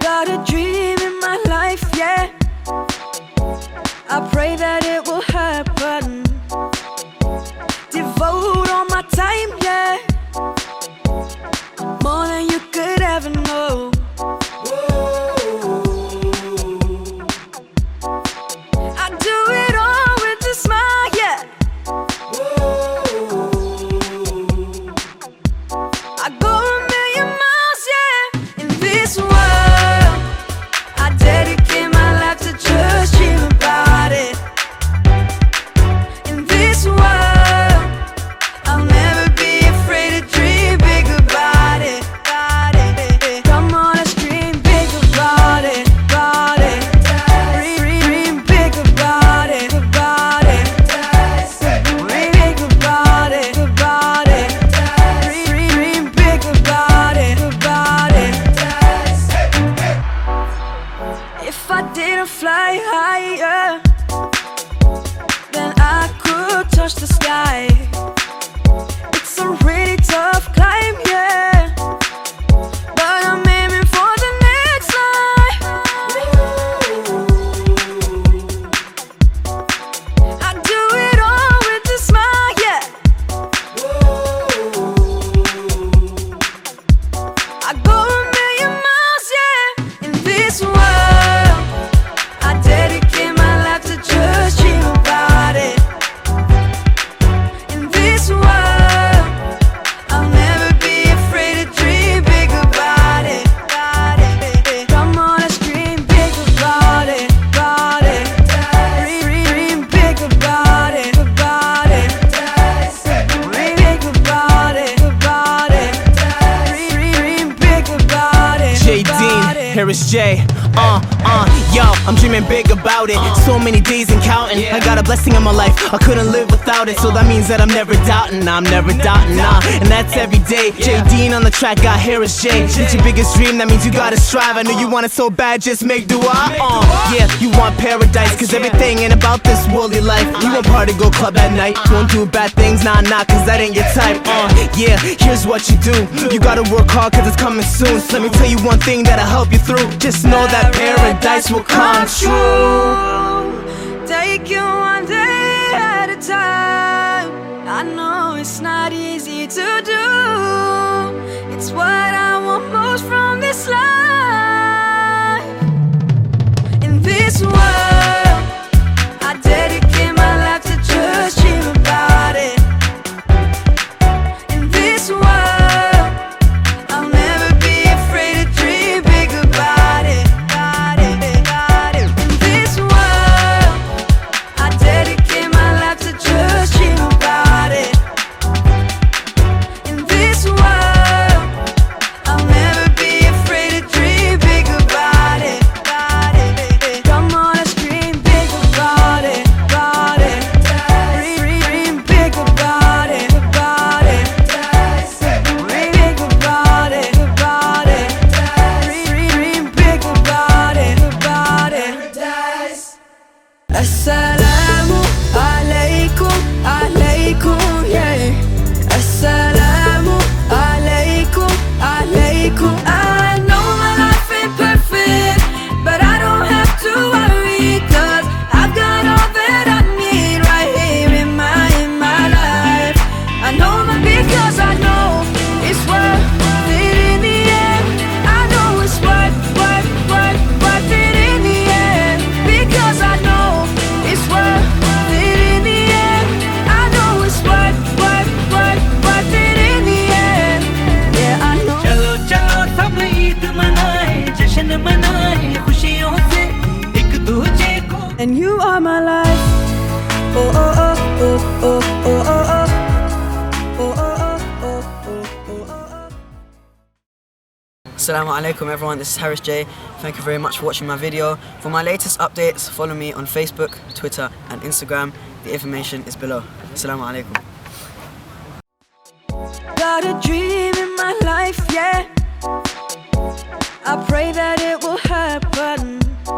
Got a dream in my life, yeah. I pray If fly higher, then I could touch the sky. It's a really tough climb, yeah. But I'm aiming for the next line. I do it all with a smile, yeah. I go a million miles, yeah. In this Harris J. Uh, uh, yo, I'm dreaming big about it. So many days and counting. I got a blessing in my life, I couldn't live without it. So that means that I'm never doubting, I'm never doubting, nah. And that's every day. J Dean on the track, got Harris J. It's your biggest dream, that means you gotta strive. I know you want it so bad, just make do I. Uh, yeah, you want paradise, cause everything ain't about this worldly life. You won't party, go club at night. Won't do bad things, nah, nah, cause that ain't your type. Uh, yeah, here's what you do. You gotta work hard, cause it's coming soon. So let me tell you one thing that'll help you through. Just know that paradise will come true. Take you one day at a time. I know it's not easy to do. Assalamu and you are my life. Oh oh oh oh oh oh oh oh. Oh. Assalamu alaikum everyone, this is Harris J. Thank you very much for watching my video. For my latest updates, follow me on Facebook, Twitter and Instagram. The information is below. Assalamu alaikum. Got a dream in my life, yeah. I pray that it will